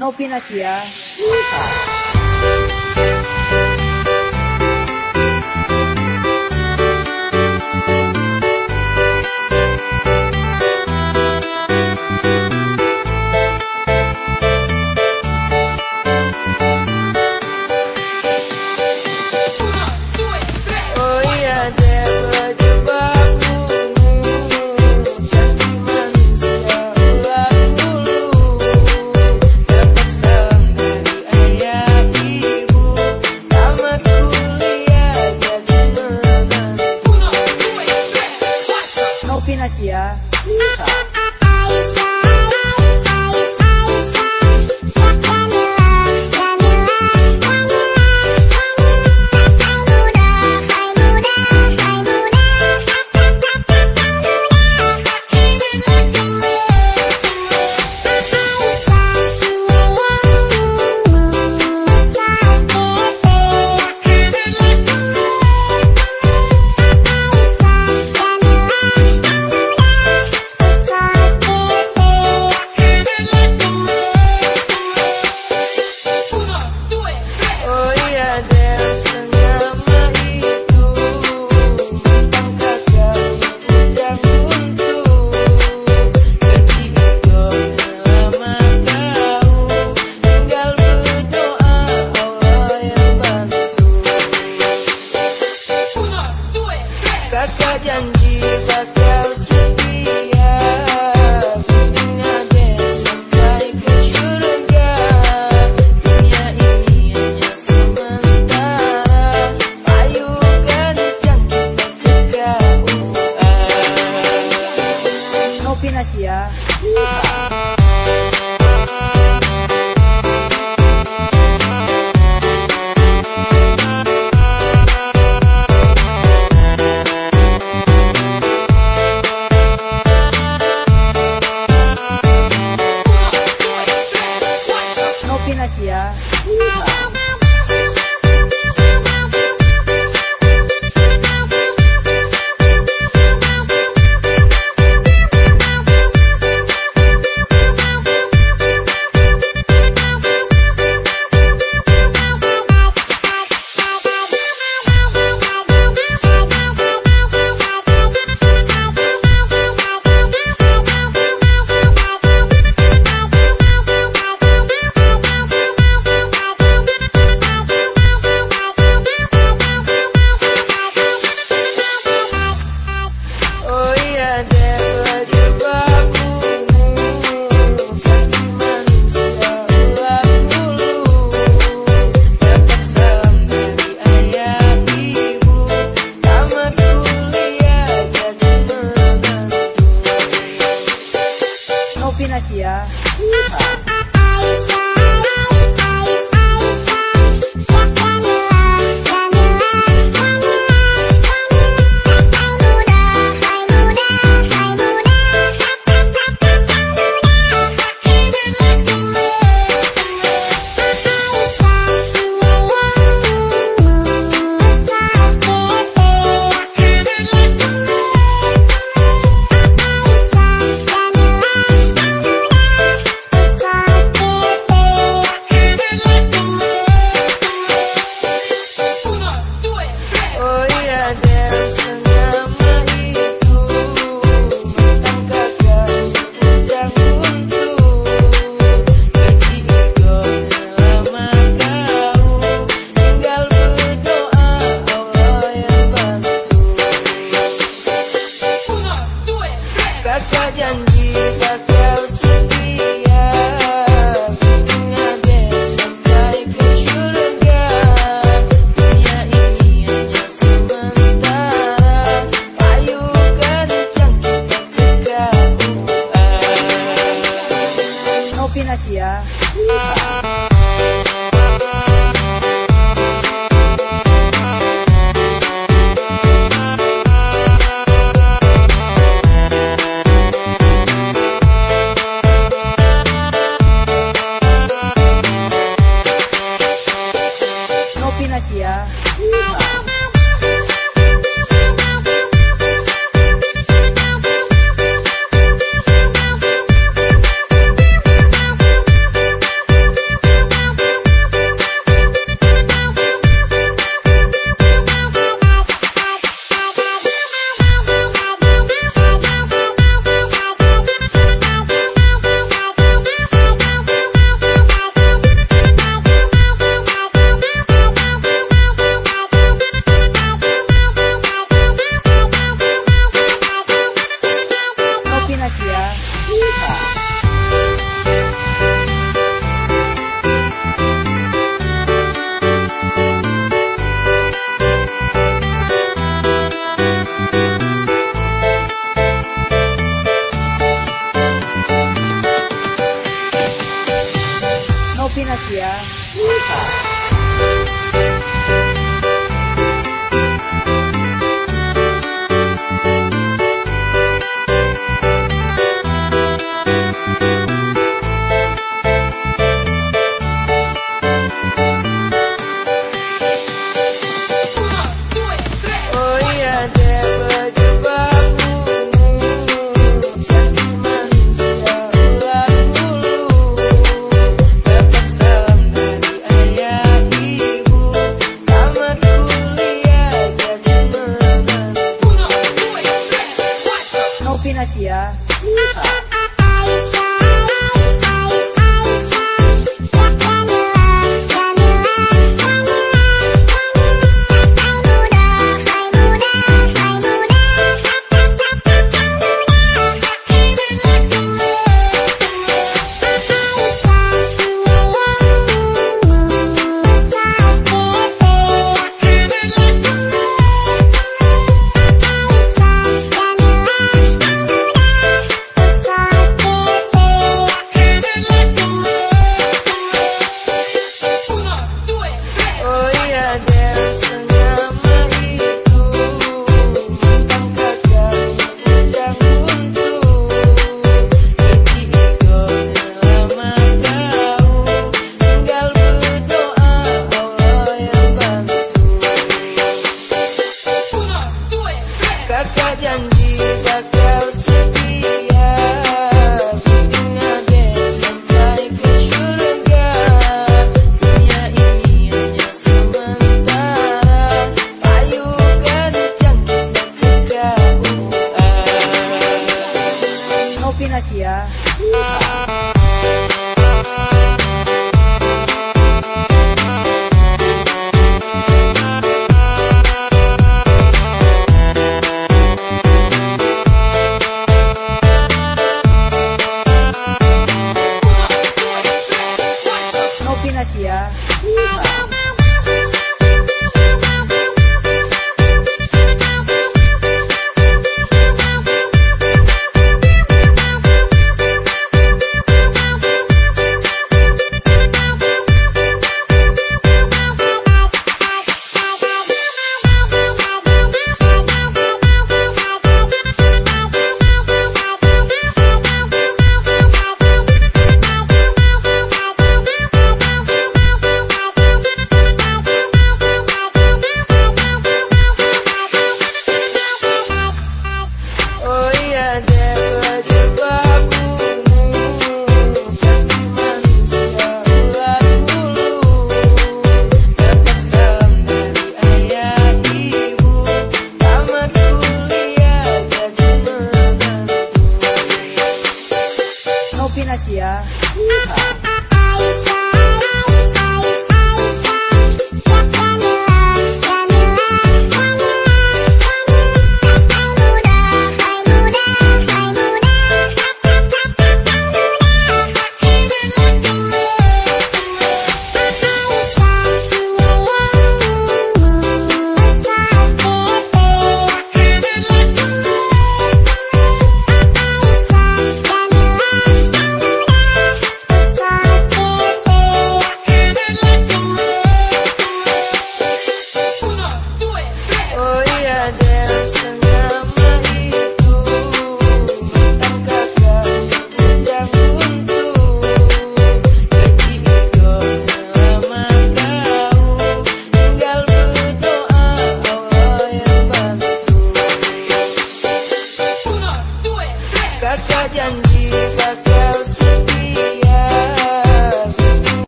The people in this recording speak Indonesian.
No opina siya. Ah. 那姐。一横 kasih ya ya